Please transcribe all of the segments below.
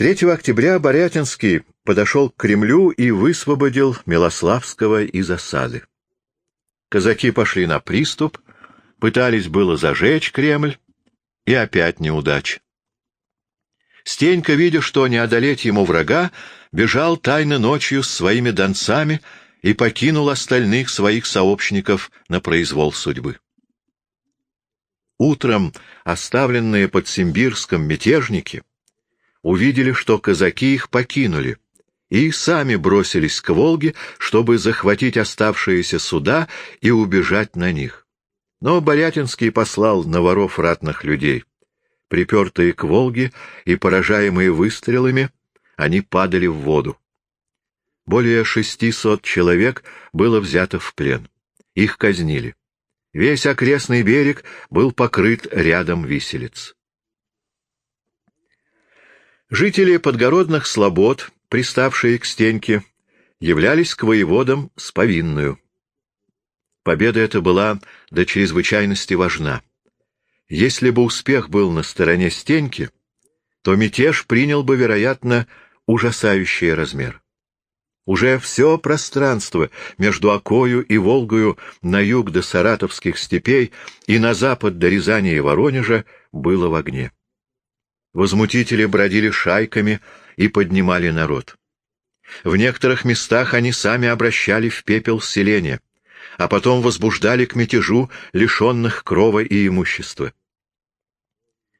3 октября Борятинский подошел к Кремлю и высвободил Милославского из осады. Казаки пошли на приступ, пытались было зажечь Кремль, и опять неудача. Стенька, видя, что не одолеть ему врага, бежал тайно ночью с своими донцами и покинул остальных своих сообщников на произвол судьбы. Утром оставленные под Симбирском мятежники увидели, что казаки их покинули, и сами бросились к Волге, чтобы захватить оставшиеся суда и убежать на них. Но Борятинский послал на воров ратных людей. Припертые к Волге и поражаемые выстрелами, они падали в воду. Более шестисот человек было взято в плен. Их казнили. Весь окрестный берег был покрыт рядом виселиц. Жители подгородных слобод, приставшие к стеньке, являлись к воеводам с повинную. Победа эта была до чрезвычайности важна. Если бы успех был на стороне Стеньки, то мятеж принял бы, вероятно, ужасающий размер. Уже все пространство между Окою и Волгою на юг до Саратовских степей и на запад до Рязани и Воронежа было в огне. Возмутители бродили шайками и поднимали народ. В некоторых местах они сами обращали в пепел селения, а потом возбуждали к мятежу лишенных крова и имущества.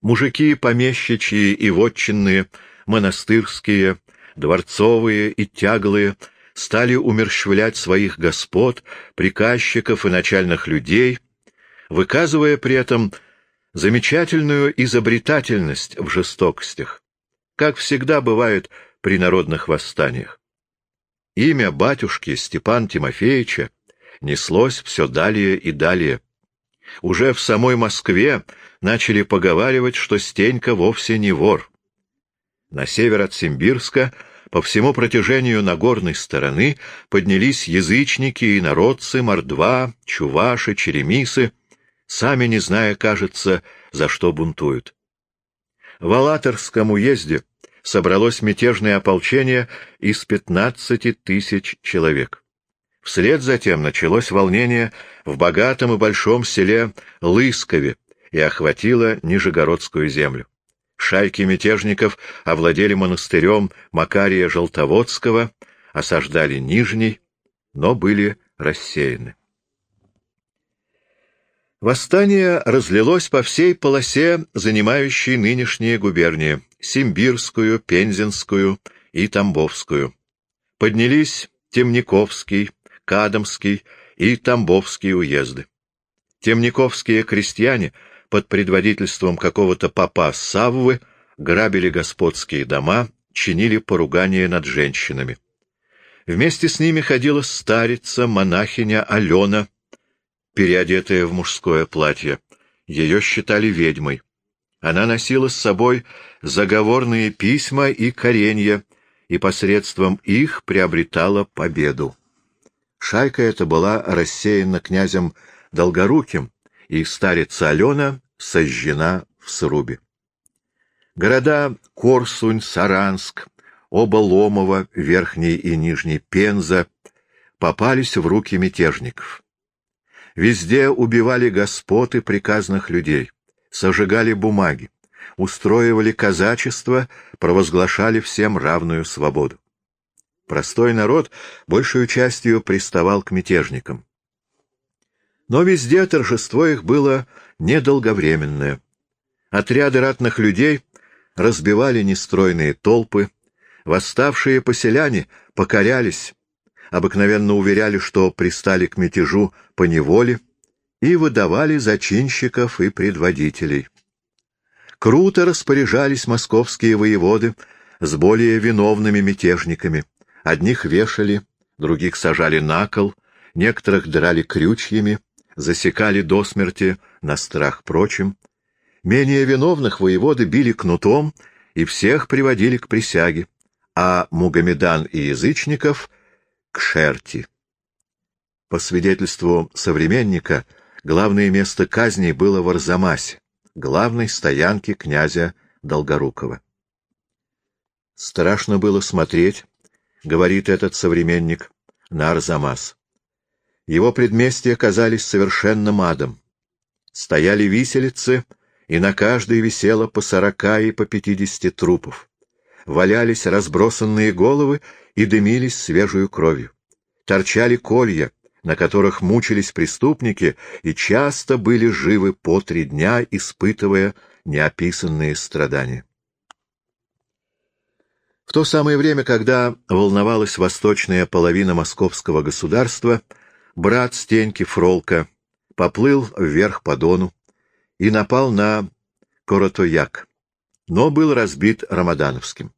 Мужики помещичьи и вотчинные, монастырские, дворцовые и тяглые стали умерщвлять своих господ, приказчиков и начальных людей, выказывая при этом замечательную изобретательность в жестокостях, как всегда бывает при народных восстаниях. Имя батюшки Степан Тимофеевича неслось все далее и далее. Уже в самой Москве начали поговаривать, что Стенька вовсе не вор. На север от Симбирска, по всему протяжению Нагорной стороны, поднялись язычники и народцы, мордва, чуваши, черемисы, сами не зная, кажется, за что бунтуют. В Алаторском уезде собралось мятежное ополчение из пятнадцати тысяч человек. Вслед затем началось волнение в богатом и большом селе Лыскове, и охватила Нижегородскую землю. Шайки мятежников овладели монастырем Макария Желтоводского, осаждали Нижний, но были рассеяны. Восстание разлилось по всей полосе, занимающей нынешние губернии — Симбирскую, Пензенскую и Тамбовскую. Поднялись Темниковский, Кадамский и Тамбовский уезды. Темниковские крестьяне — под предводительством какого-то папа Саввы грабили господские дома, чинили поругания над женщинами. Вместе с ними ходила старица, монахиня Алена, переодетая в мужское платье. Ее считали ведьмой. Она носила с собой заговорные письма и коренья, и посредством их приобретала победу. Шайка эта была рассеяна князем Долгоруким, и старица Алена сожжена в срубе. Города Корсунь, Саранск, оба Ломова, Верхний и Нижний Пенза попались в руки мятежников. Везде убивали господ и приказных людей, сожигали бумаги, устроивали казачество, провозглашали всем равную свободу. Простой народ большую частью приставал к мятежникам. Но везде торжество их было недолговременное. Отряды ратных людей разбивали нестройные толпы, восставшие поселяне покорялись, обыкновенно уверяли, что пристали к мятежу по неволе, и выдавали зачинщиков и предводителей. Круто распоряжались московские воеводы с более виновными мятежниками. Одних вешали, других сажали на кол, некоторых драли крючьями, засекали до смерти на страх прочим. Менее виновных воеводы били кнутом и всех приводили к присяге, а Мугамедан и язычников — к шерти. По свидетельству современника, главное место казни было в Арзамасе, главной стоянке князя Долгорукова. Страшно было смотреть, — говорит этот современник, — на Арзамас. Его предместья казались совершенным адом. Стояли виселицы, и на каждой висело по сорока и по пятидесяти трупов. Валялись разбросанные головы и дымились свежую кровью. Торчали колья, на которых мучились преступники и часто были живы по три дня, испытывая неописанные страдания. В то самое время, когда волновалась восточная половина московского государства, брат Стеньки Фролка поплыл вверх по Дону и напал на Коротояк, но был разбит Рамадановским.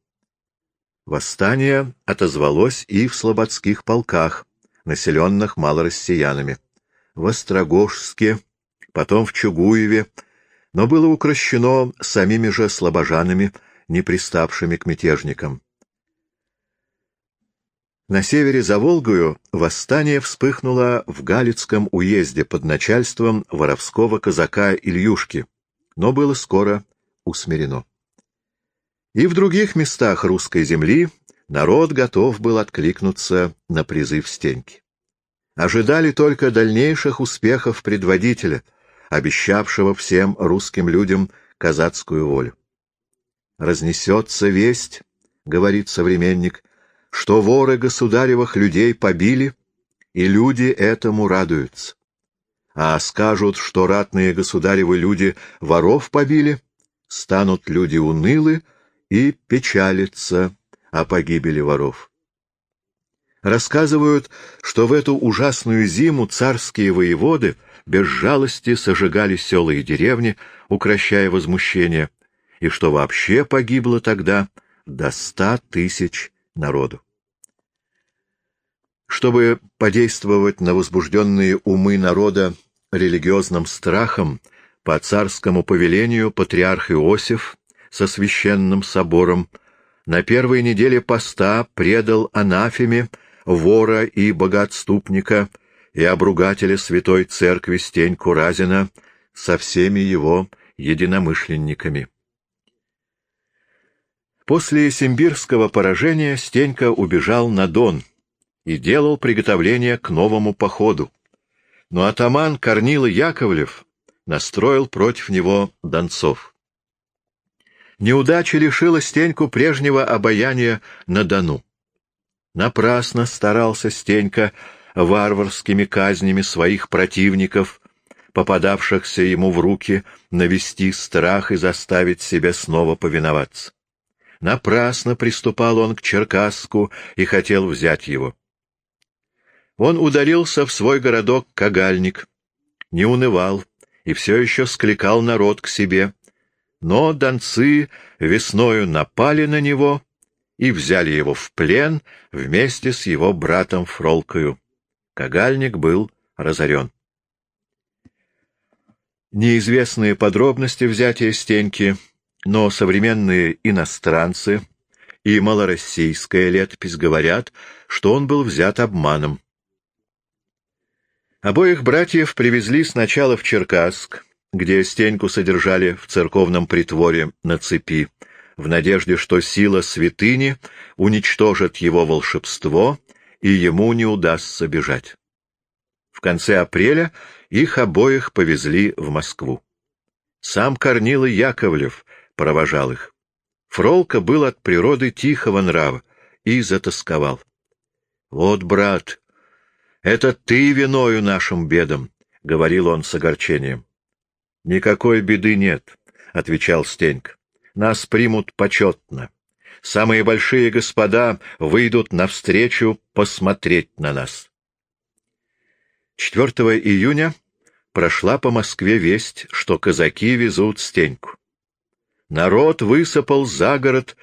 Восстание отозвалось и в слободских полках, населенных малороссиянами, в Острогожске, потом в Чугуеве, но было укращено самими же слобожанами, не приставшими к мятежникам. На севере за Волгою восстание вспыхнуло в Галицком уезде под начальством воровского казака Ильюшки, но было скоро усмирено. И в других местах русской земли народ готов был откликнуться на призыв Стеньки. Ожидали только дальнейших успехов предводителя, обещавшего всем русским людям казацкую волю. «Разнесется весть», — говорит современник, — что воры государевых людей побили, и люди этому радуются. А скажут, что ратные государевы люди воров побили, станут люди унылы и печалятся о погибели воров. Рассказывают, что в эту ужасную зиму царские воеводы без жалости сожигали села и деревни, укращая возмущение, и что вообще погибло тогда до ста тысяч народу. Чтобы подействовать на возбужденные умы народа религиозным страхом, по царскому повелению патриарх Иосиф со священным собором на первой неделе поста предал анафеме вора и богоотступника и обругателя святой церкви Стеньку Разина со всеми его единомышленниками. После симбирского поражения Стенька убежал на Дон — и делал приготовления к новому походу. Но атаман Корнила Яковлев настроил против него донцов. Неудача лишила Стеньку прежнего обаяния на Дону. Напрасно старался Стенька варварскими казнями своих противников, попадавшихся ему в руки, навести страх и заставить себя снова повиноваться. Напрасно приступал он к Черкасску и хотел взять его. Он удалился в свой городок Кагальник, не унывал и все еще скликал народ к себе. Но донцы весною напали на него и взяли его в плен вместе с его братом Фролкою. Кагальник был разорен. Неизвестные подробности взятия Стеньки, но современные иностранцы и малороссийская летопись говорят, что он был взят обманом. Обоих братьев привезли сначала в Черкасск, где Стеньку содержали в церковном притворе на цепи, в надежде, что сила святыни уничтожит его волшебство, и ему не удастся бежать. В конце апреля их обоих повезли в Москву. Сам Корнила Яковлев провожал их. Фролка был от природы тихого нрава и затасковал. — Вот, брат, это ты виною нашим бедам, — говорил он с огорчением. — Никакой беды нет, — отвечал Стенька. — Нас примут почетно. Самые большие господа выйдут навстречу посмотреть на нас. 4 июня прошла по Москве весть, что казаки везут Стеньку. Народ высыпал за город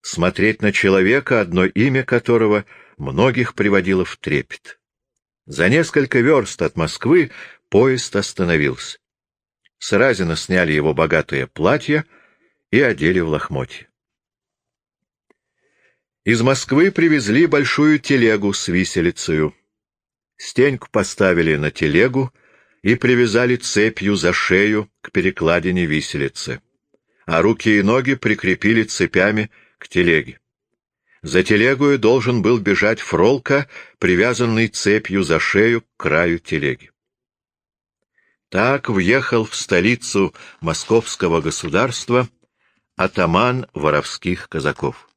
смотреть на человека, одно имя которого многих приводило в трепет. За несколько верст от Москвы поезд остановился. С Разина сняли его богатое платье и одели в лохмотье. Из Москвы привезли большую телегу с виселицею. Стеньку поставили на телегу и привязали цепью за шею к перекладине виселицы, а руки и ноги прикрепили цепями к телеге. За телегою должен был бежать Фролка, привязанный цепью за шею к краю телеги. Так въехал в столицу московского государства атаман воровских казаков.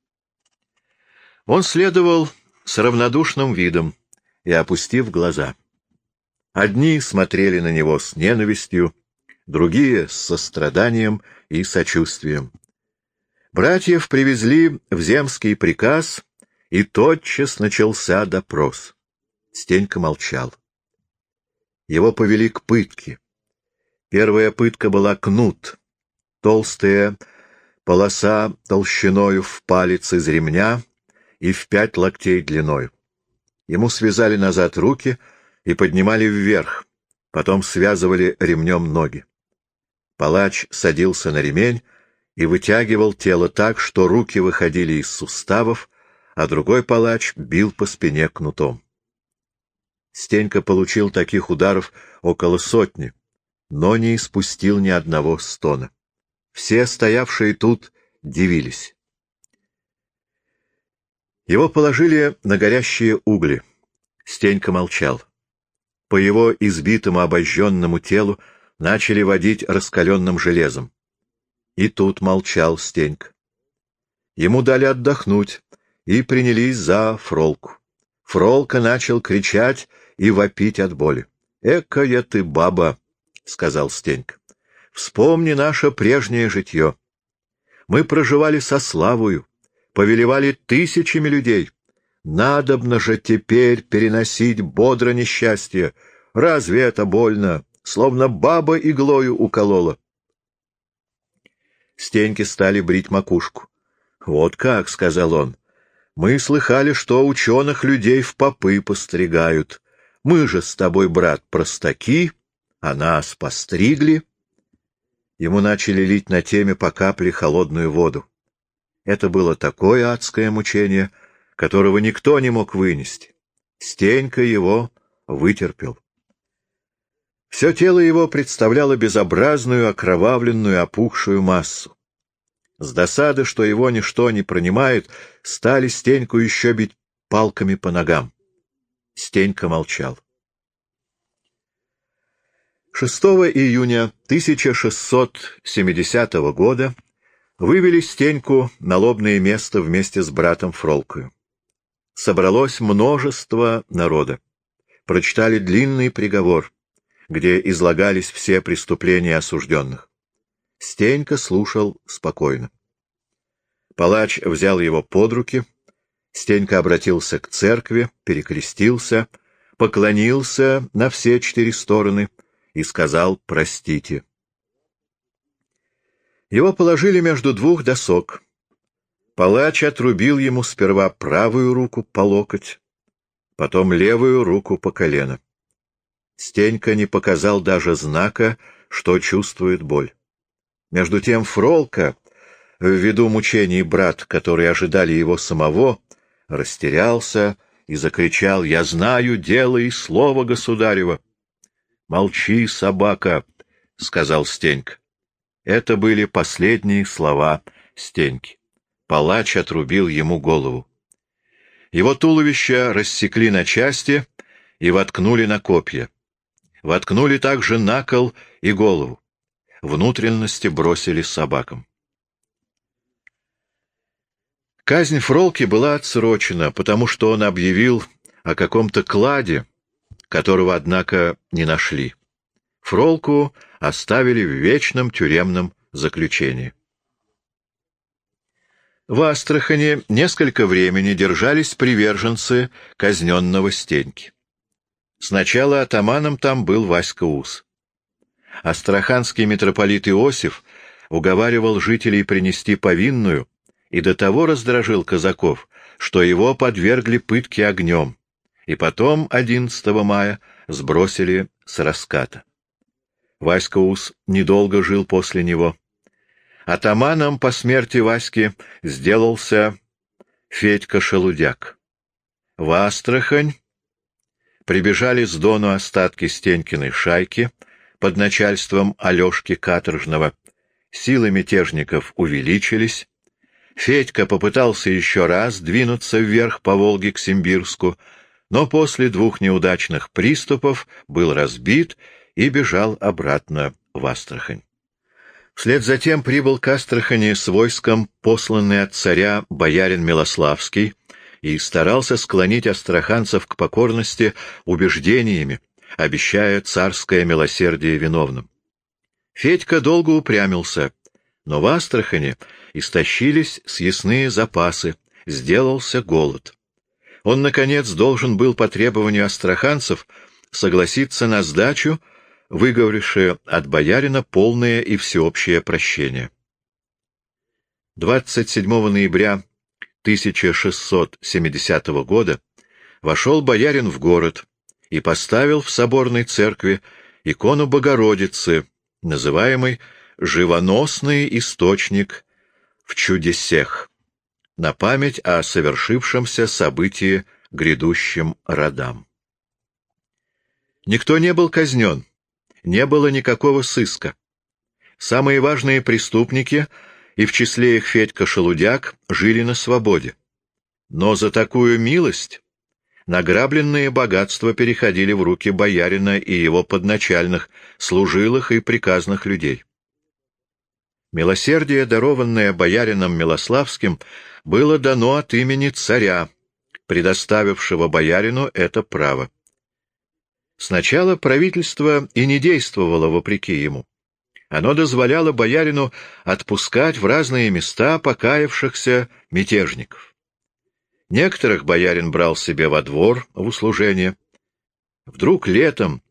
Он следовал с равнодушным видом и опустив глаза. Одни смотрели на него с ненавистью, другие — с состраданием и сочувствием. Братьев привезли в земский приказ, и тотчас начался допрос. Стенька молчал. Его повели к пытке. Первая пытка была кнут, толстая полоса толщиною в палец из ремня и в пять локтей длиной. Ему связали назад руки и поднимали вверх, потом связывали ремнем ноги. Палач садился на ремень и вытягивал тело так, что руки выходили из суставов, а другой палач бил по спине кнутом. Стенька получил таких ударов около сотни, но не испустил ни одного стона. Все стоявшие тут дивились. Его положили на горящие угли. Стенька молчал. По его избитому обожженному телу начали водить раскаленным железом. И тут молчал Стенька. Ему дали отдохнуть и принялись за фролку. Фролка начал кричать и вопить от боли. — Экая ты баба! — сказал Стенька. — Вспомни наше прежнее житье. Мы проживали со славою, повелевали тысячами людей. Надобно же теперь переносить бодро несчастье. Разве это больно? Словно баба иглою уколола. Стеньки стали брить макушку. — Вот как, — сказал он, — мы слыхали, что ученых людей в попы постригают. Мы же с тобой, брат, простаки, а нас постригли. Ему начали лить на теме по капле холодную воду. Это было такое адское мучение, которого никто не мог вынести. Стенька его вытерпел. Все тело его представляло безобразную, окровавленную, опухшую массу. С досады, что его ничто не пронимает, стали Стеньку еще бить палками по ногам. Стенька молчал. 6 июня 1670 года Вывели Стеньку на лобное место вместе с братом Фролкою. Собралось множество народа. Прочитали длинный приговор, где излагались все преступления осужденных. Стенька слушал спокойно. Палач взял его под руки, Стенька обратился к церкви, перекрестился, поклонился на все четыре стороны и сказал «простите». Его положили между двух досок. Палач отрубил ему сперва правую руку по локоть, потом левую руку по колено. Стенька не показал даже знака, что чувствует боль. Между тем Фролка, ввиду мучений брат, которые ожидали его самого, растерялся и закричал «Я знаю дело и слово государева!» «Молчи, собака!» — сказал Стенька. Это были последние слова Стеньки. Палач отрубил ему голову. Его туловище рассекли на части и воткнули на копья. Воткнули также на кол и голову. Внутренности бросили собакам. Казнь Фролки была отсрочена, потому что он объявил о каком-то кладе, которого, однако, не нашли. Фролку оставили в вечном тюремном заключении. В Астрахани несколько времени держались приверженцы казненного Стеньки. Сначала атаманом там был Васька Ус. Астраханский митрополит Иосиф уговаривал жителей принести повинную и до того раздражил казаков, что его подвергли пытке огнем, и потом 11 мая сбросили с раската. Васька Ус недолго жил после него. Атаманом по смерти Васьки сделался Федька Шелудяк. В Астрахань прибежали с Дону остатки Стенькиной шайки под начальством Алешки Каторжного. Силы мятежников увеличились. Федька попытался еще раз двинуться вверх по Волге к Симбирску, но после двух неудачных приступов был разбит и бежал обратно в Астрахань. Вслед за тем прибыл к Астрахани с войском, посланный от царя боярин Милославский, и старался склонить астраханцев к покорности убеждениями, обещая царское милосердие виновным. Федька долго упрямился, но в Астрахани истощились съестные запасы, сделался голод. Он, наконец, должен был по требованию астраханцев согласиться на сдачу, выговоривши от боярина полное и всеобщее прощение. 27 ноября 1670 года вошел боярин в город и поставил в соборной церкви икону Богородицы, называемый «Живоносный источник в чудесех», на память о совершившемся событии грядущим родам. Никто не был казнен, не было никакого сыска. Самые важные преступники, и в числе их Федька Шелудяк, жили на свободе. Но за такую милость награбленные богатства переходили в руки боярина и его подначальных, служилых и приказных людей. Милосердие, дарованное боярином Милославским, было дано от имени царя, предоставившего боярину это право. Сначала правительство и не действовало вопреки ему. Оно дозволяло боярину отпускать в разные места покаявшихся мятежников. Некоторых боярин брал себе во двор в услужение. Вдруг летом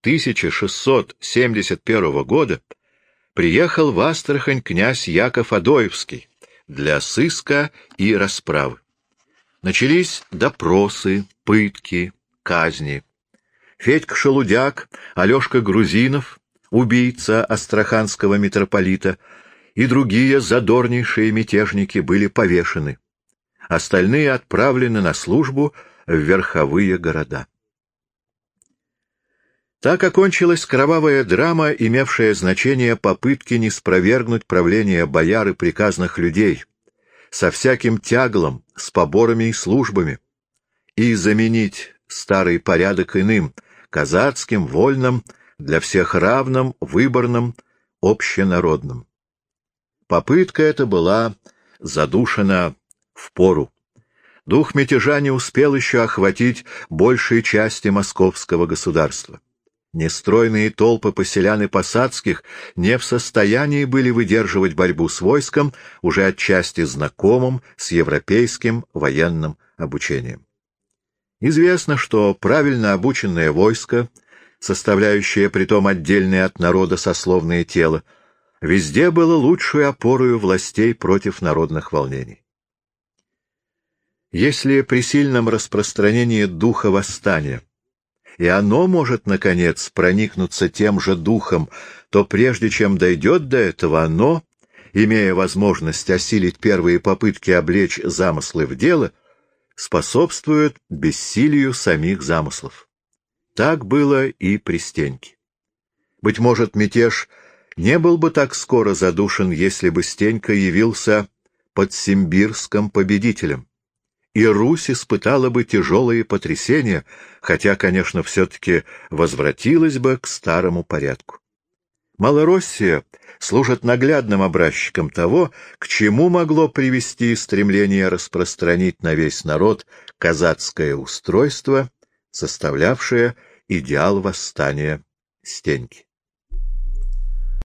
1671 года приехал в Астрахань князь Яков Адоевский для сыска и расправы. Начались допросы, пытки, казни. Федька Шелудяк, Алешка Грузинов, убийца астраханского митрополита, и другие задорнейшие мятежники были повешены. Остальные отправлены на службу в верховые города. Так окончилась кровавая драма, имевшая значение попытки не спровергнуть правление бояр и приказных людей, со всяким тяглом, с поборами и службами, и заменить старый порядок иным — казацким, вольным, для всех равным, выборным, общенародным. Попытка эта была задушена в пору. Дух мятежа не успел еще охватить большей части московского государства. Нестройные толпы поселян и посадских не в состоянии были выдерживать борьбу с войском, уже отчасти знакомым с европейским военным обучением. Известно, что правильно обученное войско, составляющее притом отдельное от народа сословное тело, везде было лучшей опорою властей против народных волнений. Если при сильном распространении духа восстания и оно может, наконец, проникнуться тем же духом, то прежде чем дойдет до этого, оно, имея возможность осилить первые попытки облечь замыслы в дело, способствует бессилию самих замыслов. Так было и при Стеньке. Быть может, мятеж не был бы так скоро задушен, если бы Стенька явился под Симбирском победителем, и Русь испытала бы тяжелые потрясения, хотя, конечно, все-таки возвратилась бы к старому порядку. Малороссия служит наглядным образчиком того, к чему могло привести стремление распространить на весь народ казацкое устройство, составлявшее идеал восстания Стеньки.